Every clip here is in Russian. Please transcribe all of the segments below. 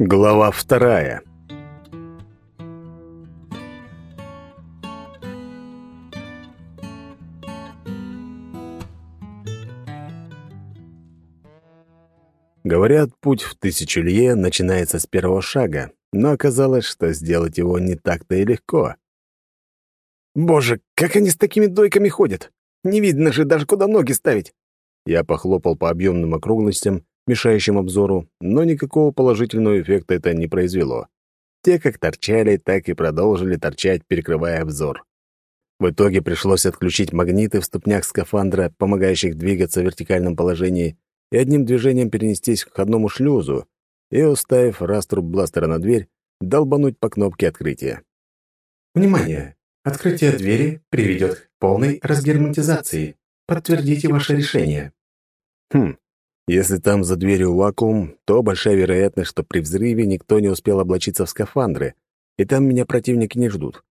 Глава вторая. Говорят, путь в тысячелье начинается с первого шага, но оказалось, что сделать его не так-то и легко. «Боже, как они с такими дойками ходят! Не видно же даже, куда ноги ставить!» Я похлопал по объемным округлостям, мешающим обзору, но никакого положительного эффекта это не произвело. Те как торчали, так и продолжили торчать, перекрывая обзор. В итоге пришлось отключить магниты в ступнях скафандра, помогающих двигаться в вертикальном положении, и одним движением перенестись к входному шлюзу и, уставив раструб бластера на дверь, долбануть по кнопке открытия. «Внимание! Открытие двери приведет к полной разгерметизации. Подтвердите ваше решение». Хм, если там за дверью вакуум, то большая вероятность, что при взрыве никто не успел облачиться в скафандры, и там меня противники не ждут.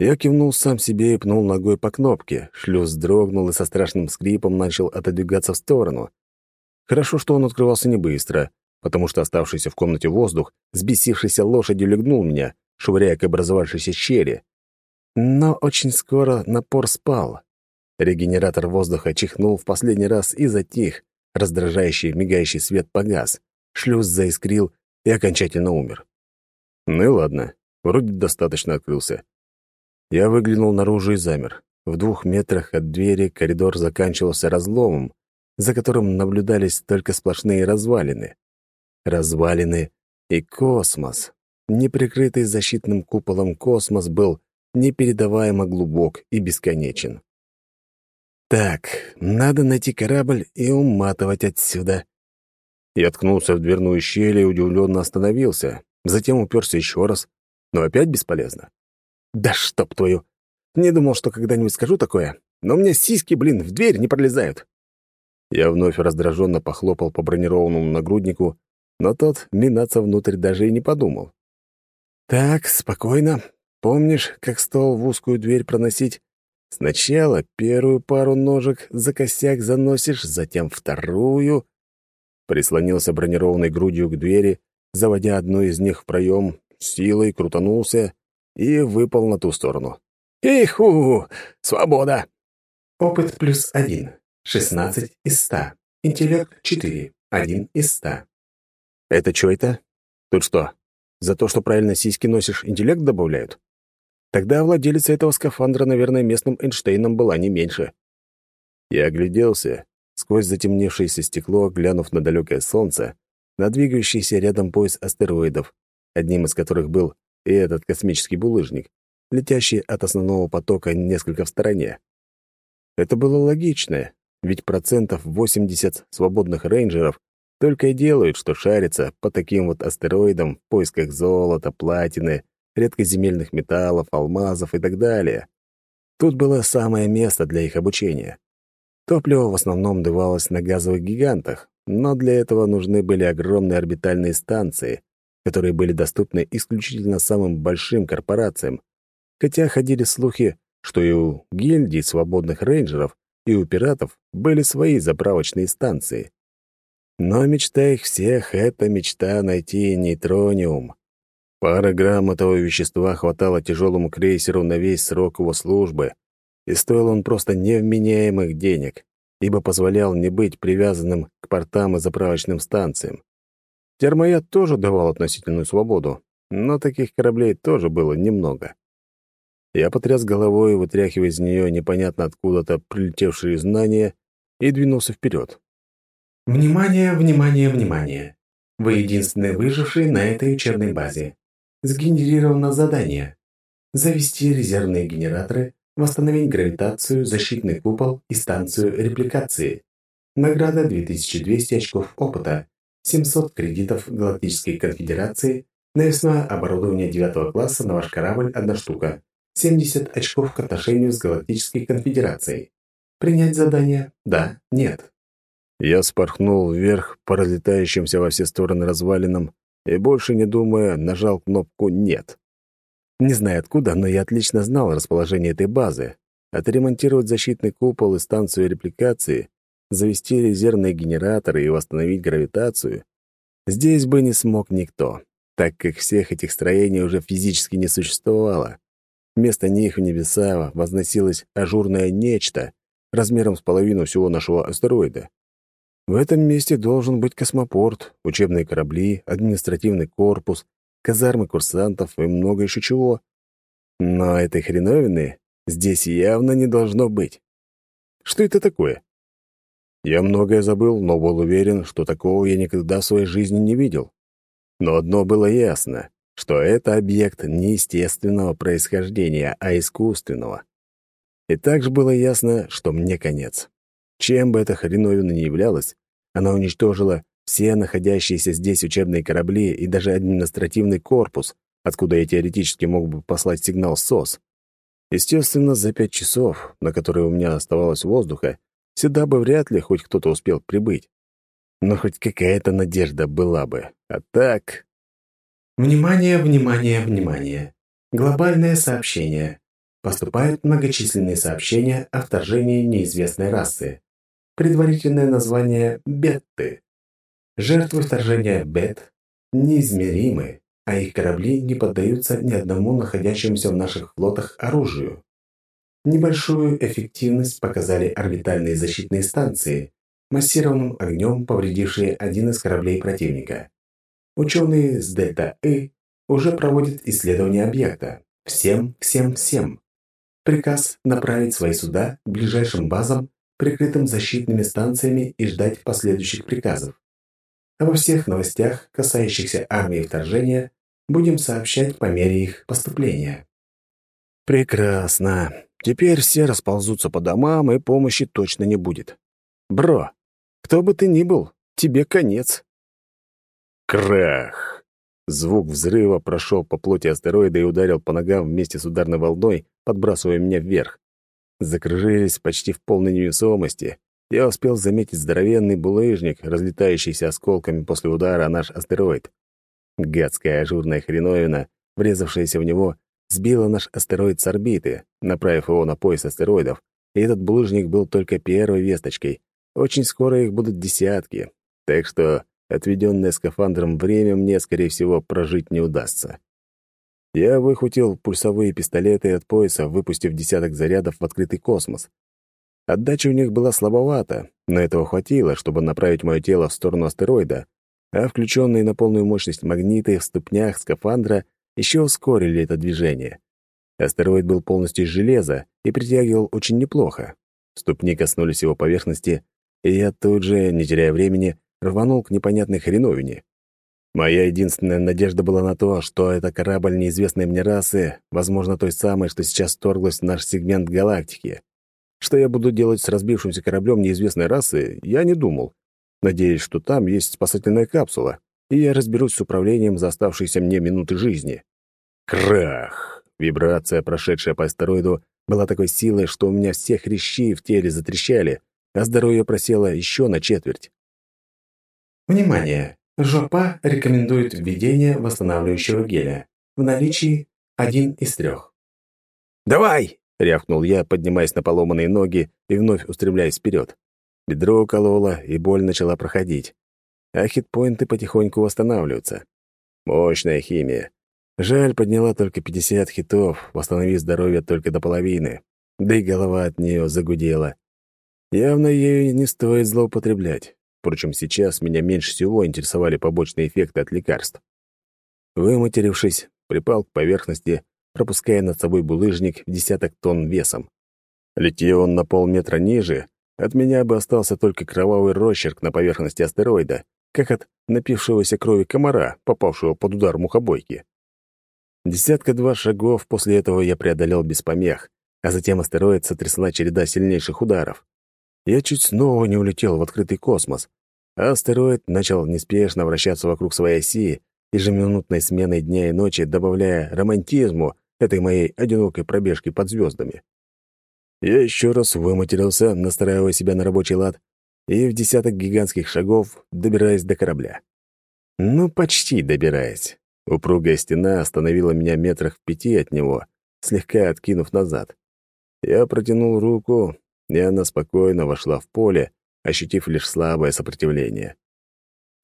Я кивнул сам себе и пнул ногой по кнопке. Шлюз дрогнул и со страшным скрипом начал отодвигаться в сторону. Хорошо, что он открывался не быстро, потому что оставшийся в комнате воздух, сбесившийся лошадью, легнул меня, швыряя к образовавшейся щели. Но очень скоро напор спал. Регенератор воздуха чихнул в последний раз и затих, раздражающий мигающий свет погас, шлюз заискрил и окончательно умер. Ну и ладно, вроде достаточно открылся. Я выглянул наружу и замер. В двух метрах от двери коридор заканчивался разломом, за которым наблюдались только сплошные развалины. Развалины и космос. Неприкрытый защитным куполом космос был непередаваемо глубок и бесконечен. Так, надо найти корабль и уматывать отсюда. Я ткнулся в дверную щель и удивленно остановился, затем уперся еще раз, но опять бесполезно. Да чтоб твою! Не думал, что когда-нибудь скажу такое, но у меня сиськи, блин, в дверь не пролезают. Я вновь раздраженно похлопал по бронированному нагруднику, но тот минаться внутрь даже и не подумал. «Так, спокойно. Помнишь, как стол в узкую дверь проносить? Сначала первую пару ножек за косяк заносишь, затем вторую...» Прислонился бронированной грудью к двери, заводя одну из них в проем, силой крутанулся и выпал на ту сторону. «Иху! Свобода!» «Опыт плюс один. 16 из 100. Интеллект 4. 1 из 100. Это что это? Тут что, за то, что правильно сиськи носишь, интеллект добавляют? Тогда владелица этого скафандра, наверное, местным Эйнштейном была не меньше. Я огляделся, сквозь затемневшееся стекло, глянув на далекое солнце, на двигающийся рядом пояс астероидов, одним из которых был и этот космический булыжник, летящий от основного потока несколько в стороне. Это было логично, ведь процентов 80 свободных рейнджеров только и делают, что шарятся по таким вот астероидам в поисках золота, платины, редкоземельных металлов, алмазов и так далее. Тут было самое место для их обучения. Топливо в основном давалось на газовых гигантах, но для этого нужны были огромные орбитальные станции, которые были доступны исключительно самым большим корпорациям, хотя ходили слухи, что и у гильдий свободных рейнджеров и у пиратов были свои заправочные станции. Но мечта их всех — это мечта найти нейтрониум. Пара грамм этого вещества хватало тяжелому крейсеру на весь срок его службы, и стоил он просто невменяемых денег, ибо позволял не быть привязанным к портам и заправочным станциям. Термояд тоже давал относительную свободу, но таких кораблей тоже было немного. Я потряс головой, вытряхивая из нее непонятно откуда-то прилетевшие знания, и двинулся вперед. «Внимание, внимание, внимание! Вы единственный выживший на этой учебной базе. Сгенерировано задание. Завести резервные генераторы, восстановить гравитацию, защитный купол и станцию репликации. Награда 2200 очков опыта, 700 кредитов Галактической конфедерации, навесное оборудование 9 класса на ваш корабль – одна штука. 70 очков к отношению с Галактической Конфедерацией. Принять задание? Да, нет. Я спорхнул вверх по разлетающимся во все стороны развалинам и, больше не думая, нажал кнопку «Нет». Не знаю откуда, но я отлично знал расположение этой базы. Отремонтировать защитный купол и станцию репликации, завести резервные генераторы и восстановить гравитацию здесь бы не смог никто. так как всех этих строений уже физически не существовало. Вместо них в небеса возносилось ажурное нечто размером с половину всего нашего астероида. В этом месте должен быть космопорт, учебные корабли, административный корпус, казармы курсантов и много еще чего. Но этой хреновины здесь явно не должно быть. Что это такое? Я многое забыл, но был уверен, что такого я никогда в своей жизни не видел. Но одно было ясно, что это объект не естественного происхождения, а искусственного. И также было ясно, что мне конец. Чем бы эта хреновина ни являлась, она уничтожила все находящиеся здесь учебные корабли и даже административный корпус, откуда я теоретически мог бы послать сигнал СОС. Естественно, за пять часов, на которые у меня оставалось воздуха, сюда бы вряд ли хоть кто-то успел прибыть. Но хоть какая-то надежда была бы. А так... Внимание, внимание, внимание. Глобальное сообщение. Поступают многочисленные сообщения о вторжении неизвестной расы. Предварительное название — Бетты. Жертвы вторжения Бет неизмеримы, а их корабли не поддаются ни одному находящемуся в наших флотах оружию. Небольшую эффективность показали орбитальные защитные станции, массированным огнем повредившие один из кораблей противника. Ученые с Дельта-И уже проводят исследование объекта. Всем, всем, всем. Приказ направить свои суда к ближайшим базам, прикрытым защитными станциями и ждать последующих приказов. Обо всех новостях, касающихся армии вторжения, будем сообщать по мере их поступления. Прекрасно. Теперь все расползутся по домам, и помощи точно не будет. Бро, кто бы ты ни был, тебе конец. Крах! Звук взрыва прошел по плоти астероида и ударил по ногам вместе с ударной волной, подбрасывая меня вверх. Закружились почти в полной невесомости. Я успел заметить здоровенный булыжник, разлетающийся осколками после удара о наш астероид. Гадская ажурная хреновина, врезавшаяся в него, сбила наш астероид с орбиты, направив его на пояс астероидов, и этот булыжник был только первой весточкой. Очень скоро их будут десятки, так что отведенное скафандром время мне, скорее всего, прожить не удастся. Я выхватил пульсовые пистолеты от пояса, выпустив десяток зарядов в открытый космос. Отдача у них была слабовата, но этого хватило, чтобы направить мое тело в сторону астероида, а включенные на полную мощность магниты в ступнях скафандра еще ускорили это движение. Астероид был полностью из железа и притягивал очень неплохо. Ступни коснулись его поверхности, и я тут же, не теряя времени, рванул к непонятной хреновине. Моя единственная надежда была на то, что это корабль неизвестной мне расы, возможно, той самой, что сейчас вторглась в наш сегмент галактики. Что я буду делать с разбившимся кораблем неизвестной расы, я не думал. Надеюсь, что там есть спасательная капсула, и я разберусь с управлением за оставшиеся мне минуты жизни. Крах! Вибрация, прошедшая по астероиду, была такой силой, что у меня все хрящи в теле затрещали, а здоровье просело еще на четверть. Внимание! Жопа рекомендует введение восстанавливающего геля. В наличии один из трех. «Давай!» — рявкнул я, поднимаясь на поломанные ноги и вновь устремляясь вперед. Бедро укололо, и боль начала проходить. А хитпоинты потихоньку восстанавливаются. Мощная химия. Жаль, подняла только 50 хитов, восстановив здоровье только до половины. Да и голова от нее загудела. Явно ею не стоит злоупотреблять. Впрочем, сейчас меня меньше всего интересовали побочные эффекты от лекарств. Выматерившись, припал к поверхности, пропуская над собой булыжник в десяток тонн весом. Летел он на полметра ниже, от меня бы остался только кровавый росчерк на поверхности астероида, как от напившегося крови комара, попавшего под удар мухобойки. Десятка-два шагов после этого я преодолел без помех, а затем астероид сотрясла череда сильнейших ударов я чуть снова не улетел в открытый космос, астероид начал неспешно вращаться вокруг своей оси, ежеминутной сменой дня и ночи, добавляя романтизму этой моей одинокой пробежки под звездами. Я еще раз выматерился, настраивая себя на рабочий лад, и в десяток гигантских шагов добираясь до корабля. Ну, почти добираясь. Упругая стена остановила меня метрах в пяти от него, слегка откинув назад. Я протянул руку, и она спокойно вошла в поле, ощутив лишь слабое сопротивление.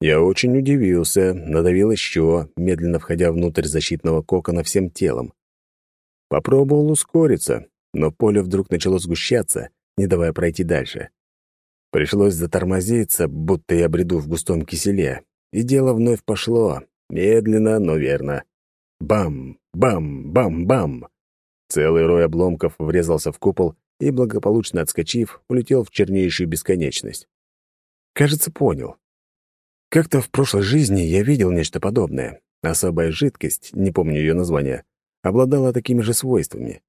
Я очень удивился, надавил еще, медленно входя внутрь защитного кокона всем телом. Попробовал ускориться, но поле вдруг начало сгущаться, не давая пройти дальше. Пришлось затормозиться, будто я бреду в густом киселе. И дело вновь пошло, медленно, но верно. Бам, бам, бам, бам. Целый рой обломков врезался в купол и, благополучно отскочив, улетел в чернейшую бесконечность. Кажется, понял. Как-то в прошлой жизни я видел нечто подобное. Особая жидкость, не помню ее название, обладала такими же свойствами.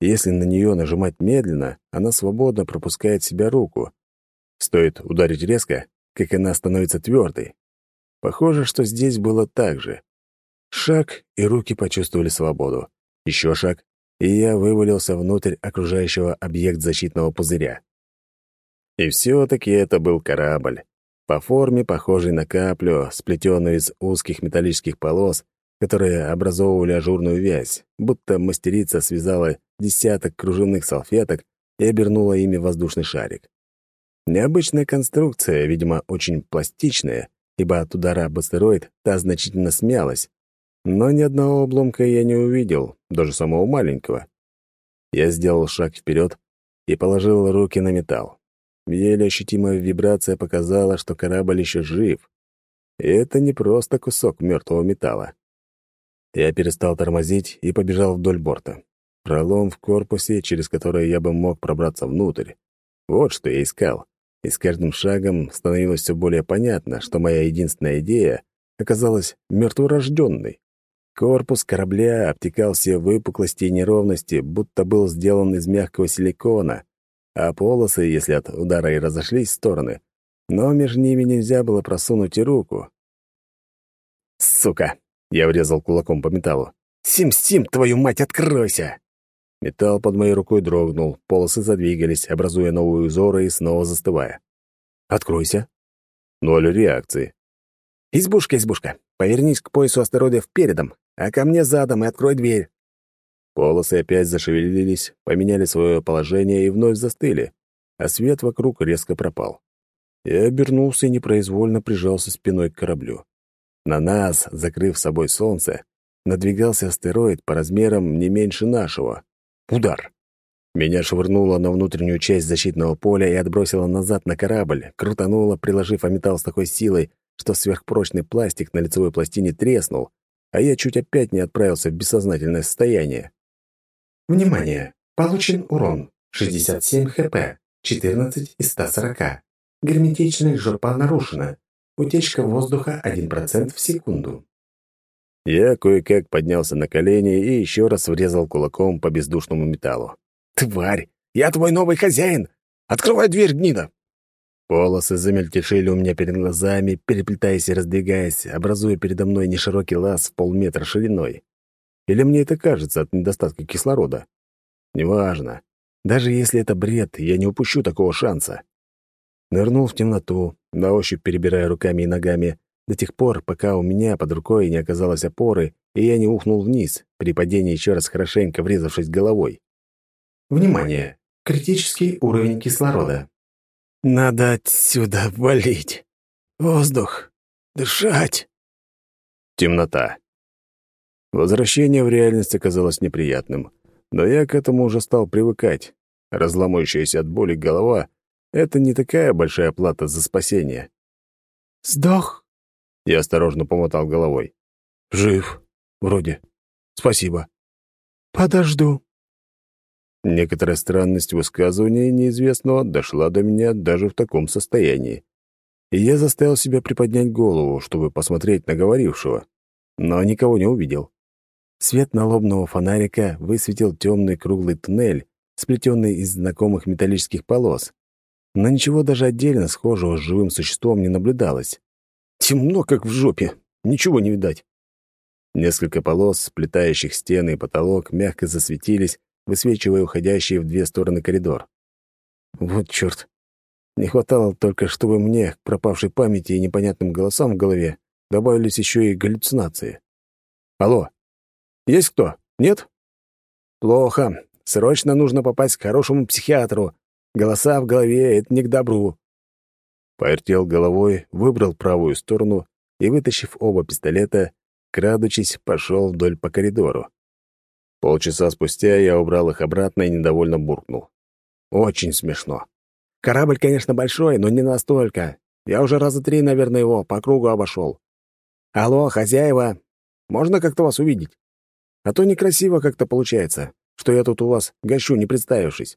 Если на нее нажимать медленно, она свободно пропускает в себя руку. Стоит ударить резко, как она становится твердой. Похоже, что здесь было так же. Шаг, и руки почувствовали свободу. Еще шаг, и я вывалился внутрь окружающего объект защитного пузыря. И все-таки это был корабль. По форме похожий на каплю, сплетенную из узких металлических полос, которые образовывали ажурную вязь, будто мастерица связала десяток кружевных салфеток и обернула ими воздушный шарик. Необычная конструкция, видимо, очень пластичная, ибо от удара об астероид та значительно смялась. Но ни одного обломка я не увидел, даже самого маленького. Я сделал шаг вперед и положил руки на металл. Еле ощутимая вибрация показала, что корабль еще жив. И это не просто кусок мертвого металла. Я перестал тормозить и побежал вдоль борта. Пролом в корпусе, через который я бы мог пробраться внутрь. Вот что я искал. И с каждым шагом становилось все более понятно, что моя единственная идея оказалась мертворожденной. Корпус корабля обтекал все выпуклости и неровности, будто был сделан из мягкого силикона, а полосы, если от удара и разошлись в стороны, но между ними нельзя было просунуть и руку. «Сука!» — я врезал кулаком по металлу. «Сим-сим, твою мать, откройся!» Металл под моей рукой дрогнул, полосы задвигались, образуя новые узоры и снова застывая. «Откройся!» Ноль реакции. «Избушка, избушка, повернись к поясу астероидов передом, а ко мне задом и открой дверь!» Полосы опять зашевелились, поменяли свое положение и вновь застыли, а свет вокруг резко пропал. Я обернулся и непроизвольно прижался спиной к кораблю. На нас, закрыв собой солнце, надвигался астероид по размерам не меньше нашего. Удар! Меня швырнуло на внутреннюю часть защитного поля и отбросило назад на корабль, крутануло, приложив о металл с такой силой, что сверхпрочный пластик на лицевой пластине треснул, а я чуть опять не отправился в бессознательное состояние. Внимание! Получен урон. 67 хп. 14 из 140. Герметичность жопа нарушена. Утечка воздуха 1% в секунду. Я кое-как поднялся на колени и еще раз врезал кулаком по бездушному металлу. «Тварь! Я твой новый хозяин! Открывай дверь, гнида!» Полосы замельтешили у меня перед глазами, переплетаясь и раздвигаясь, образуя передо мной неширокий лаз в полметра шириной. Или мне это кажется от недостатка кислорода? Неважно. Даже если это бред, я не упущу такого шанса. Нырнул в темноту, на ощупь перебирая руками и ногами, до тех пор, пока у меня под рукой не оказалось опоры, и я не ухнул вниз, при падении еще раз хорошенько врезавшись головой. Внимание! Критический уровень кислорода. Надо отсюда валить. Воздух. Дышать. Темнота. Возвращение в реальность оказалось неприятным, но я к этому уже стал привыкать. Разломающаяся от боли голова — это не такая большая плата за спасение. «Сдох?» Я осторожно помотал головой. «Жив. Вроде. Спасибо. Подожду». Некоторая странность высказывания неизвестного дошла до меня даже в таком состоянии. И я заставил себя приподнять голову, чтобы посмотреть на говорившего, но никого не увидел. Свет налобного фонарика высветил темный круглый туннель, сплетенный из знакомых металлических полос. Но ничего даже отдельно схожего с живым существом не наблюдалось. Темно, как в жопе. Ничего не видать. Несколько полос, сплетающих стены и потолок, мягко засветились, высвечивая уходящий в две стороны коридор. Вот чёрт. Не хватало только, чтобы мне, к пропавшей памяти и непонятным голосам в голове, добавились еще и галлюцинации. Алло, есть кто? Нет? Плохо. Срочно нужно попасть к хорошему психиатру. Голоса в голове — это не к добру. Повертел головой, выбрал правую сторону и, вытащив оба пистолета, крадучись, пошел вдоль по коридору. Полчаса спустя я убрал их обратно и недовольно буркнул. Очень смешно. Корабль, конечно, большой, но не настолько. Я уже раза три, наверное, его по кругу обошел. Алло, хозяева, можно как-то вас увидеть? А то некрасиво как-то получается, что я тут у вас гощу, не представившись.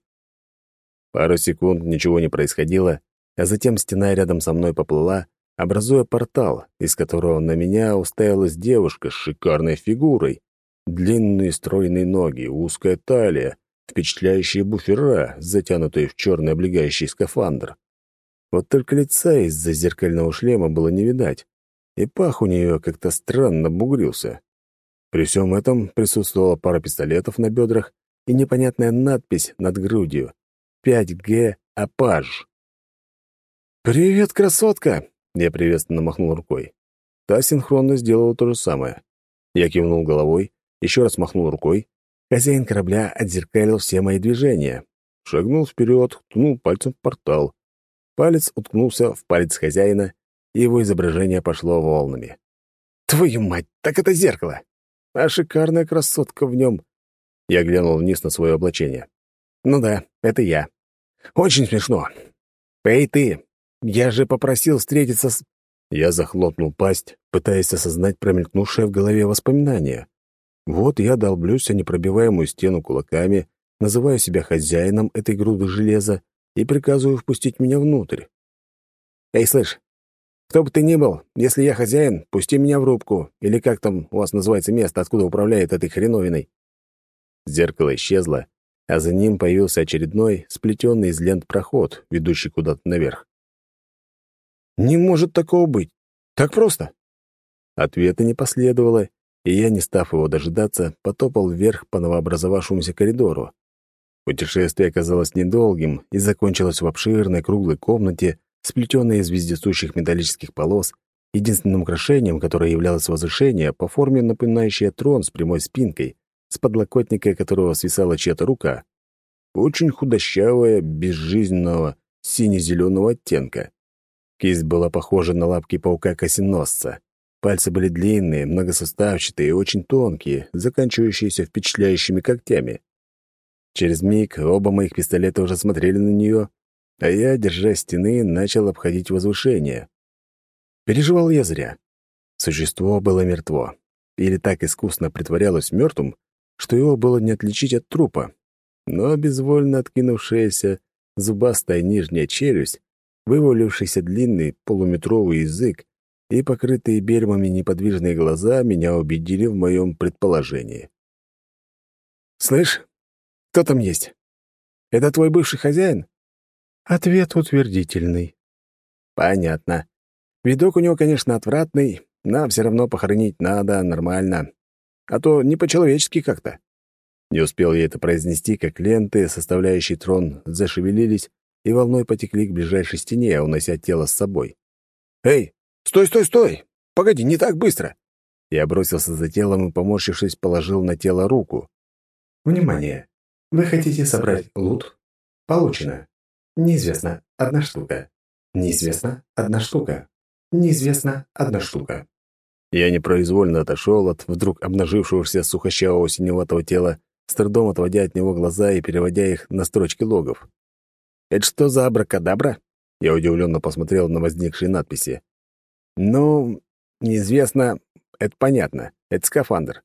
Пару секунд ничего не происходило, а затем стена рядом со мной поплыла, образуя портал, из которого на меня уставилась девушка с шикарной фигурой. Длинные стройные ноги, узкая талия, впечатляющие буфера, затянутые в черный облегающий скафандр. Вот только лица из-за зеркального шлема было не видать, и пах у нее как-то странно бугрился. При всем этом присутствовала пара пистолетов на бедрах и непонятная надпись над грудью 5G Апаж. «Привет, красотка!» — я приветственно махнул рукой. Та синхронно сделала то же самое. Я кивнул головой, еще раз махнул рукой. Хозяин корабля отзеркалил все мои движения. Шагнул вперед, ткнул пальцем в портал. Палец уткнулся в палец хозяина, и его изображение пошло волнами. «Твою мать, так это зеркало! А шикарная красотка в нем!» Я глянул вниз на свое облачение. «Ну да, это я. Очень смешно. Эй, ты, я же попросил встретиться с...» Я захлопнул пасть, пытаясь осознать промелькнувшее в голове воспоминание. Вот я долблюсь о непробиваемую стену кулаками, называю себя хозяином этой груды железа и приказываю впустить меня внутрь. «Эй, слышь, кто бы ты ни был, если я хозяин, пусти меня в рубку, или как там у вас называется место, откуда управляет этой хреновиной». Зеркало исчезло, а за ним появился очередной, сплетенный из лент проход, ведущий куда-то наверх. «Не может такого быть! Так просто!» Ответа не последовало, и я, не став его дожидаться, потопал вверх по новообразовавшемуся коридору. Путешествие оказалось недолгим и закончилось в обширной круглой комнате, сплетенной из вездесущих металлических полос, единственным украшением, которое являлось возвышение, по форме напоминающее трон с прямой спинкой, с подлокотника которого свисала чья-то рука. Очень худощавая, безжизненного, сине-зеленого оттенка. Кисть была похожа на лапки паука-косиносца. Пальцы были длинные, многосоставчатые и очень тонкие, заканчивающиеся впечатляющими когтями. Через миг оба моих пистолета уже смотрели на нее, а я, держа стены, начал обходить возвышение. Переживал я зря. Существо было мертво. Или так искусно притворялось мертвым, что его было не отличить от трупа. Но безвольно откинувшаяся зубастая нижняя челюсть, вывалившийся длинный полуметровый язык и покрытые бельмами неподвижные глаза меня убедили в моем предположении. «Слышь, кто там есть? Это твой бывший хозяин?» Ответ утвердительный. «Понятно. Видок у него, конечно, отвратный, но все равно похоронить надо нормально. А то не по-человечески как-то». Не успел я это произнести, как ленты, составляющие трон, зашевелились и волной потекли к ближайшей стене, унося тело с собой. «Эй, «Стой, стой, стой! Погоди, не так быстро!» Я бросился за телом и, поморщившись, положил на тело руку. «Внимание! Вы хотите собрать лут? Получено. Неизвестно. Одна штука. Неизвестно. Одна штука. Неизвестно. Одна штука». Я непроизвольно отошел от вдруг обнажившегося сухощавого синеватого тела, с трудом отводя от него глаза и переводя их на строчки логов. «Это что за абракадабра?» Я удивленно посмотрел на возникшие надписи. Ну, неизвестно. Это понятно. Это скафандр.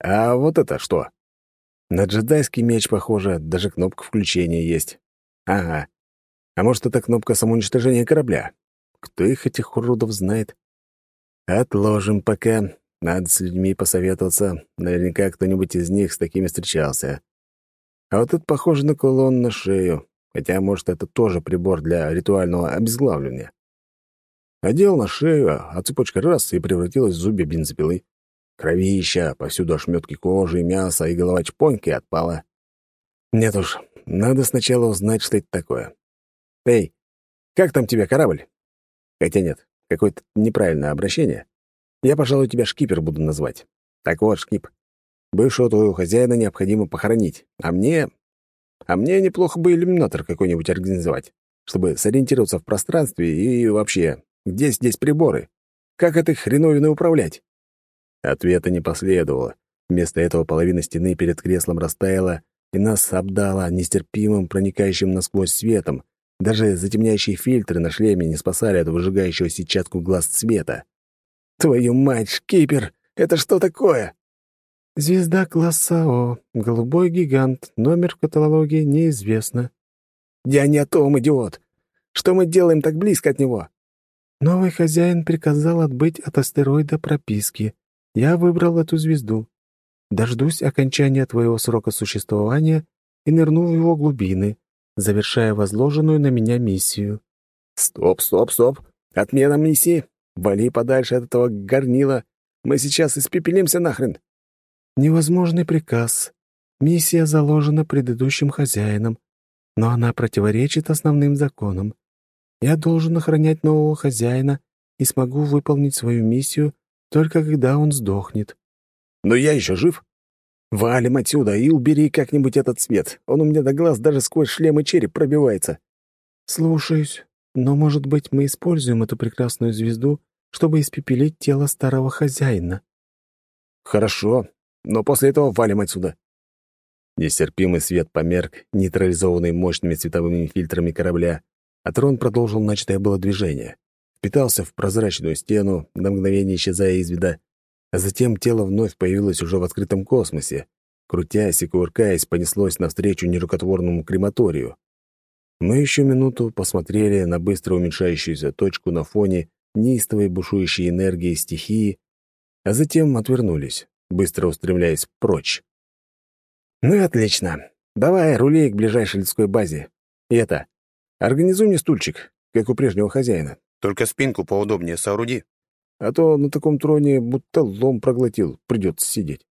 А вот это что? На джедайский меч похоже, даже кнопка включения есть. Ага. А может, это кнопка самоуничтожения корабля? Кто их, этих уродов, знает? Отложим пока. Надо с людьми посоветоваться. Наверняка кто-нибудь из них с такими встречался. А вот тут похоже на кулон на шею. Хотя, может, это тоже прибор для ритуального обезглавливания. Одел на шею, а цепочка раз и превратилась в зубья бензопилы. Кровища, повсюду ошметки кожи, мяса и голова чпоньки отпала. Нет уж, надо сначала узнать, что это такое. Эй, как там тебе корабль? Хотя нет, какое-то неправильное обращение. Я, пожалуй, тебя шкипер буду называть. Так вот, шкип, бывшего твоего хозяина необходимо похоронить, а мне... А мне неплохо бы иллюминатор какой-нибудь организовать. чтобы сориентироваться в пространстве и вообще, где здесь приборы? Как этой хреновиной управлять? Ответа не последовало. Вместо этого половина стены перед креслом растаяла, и нас обдала нестерпимым, проникающим насквозь светом. Даже затемняющие фильтры на шлеме не спасали от выжигающего сетчатку глаз цвета. «Твою мать, шкипер! Это что такое?» «Звезда класса О. Голубой гигант. Номер в каталоге неизвестно». «Я не о том, идиот! Что мы делаем так близко от него?» «Новый хозяин приказал отбыть от астероида прописки. Я выбрал эту звезду. Дождусь окончания твоего срока существования и нырну в его глубины, завершая возложенную на меня миссию». «Стоп, стоп, стоп! Отмена миссии! Вали подальше от этого горнила! Мы сейчас испепелимся нахрен!» «Невозможный приказ. Миссия заложена предыдущим хозяином, но она противоречит основным законам. Я должен охранять нового хозяина и смогу выполнить свою миссию только когда он сдохнет. Но я еще жив. Валим отсюда и убери как-нибудь этот свет. Он у меня до глаз даже сквозь шлем и череп пробивается. Слушаюсь. Но, может быть, мы используем эту прекрасную звезду, чтобы испепелить тело старого хозяина. Хорошо, но после этого валим отсюда. Нестерпимый свет померк, нейтрализованный мощными световыми фильтрами корабля, а трон продолжил начатое было движение. Впитался в прозрачную стену, на мгновение исчезая из вида, а затем тело вновь появилось уже в открытом космосе. Крутясь и кувыркаясь, понеслось навстречу нерукотворному крематорию. Мы еще минуту посмотрели на быстро уменьшающуюся точку на фоне неистовой бушующей энергии стихии, а затем отвернулись, быстро устремляясь прочь. «Ну и отлично. Давай, рули к ближайшей людской базе. И это, организуй мне стульчик, как у прежнего хозяина. Только спинку поудобнее сооруди. А то на таком троне будто лом проглотил, придется сидеть.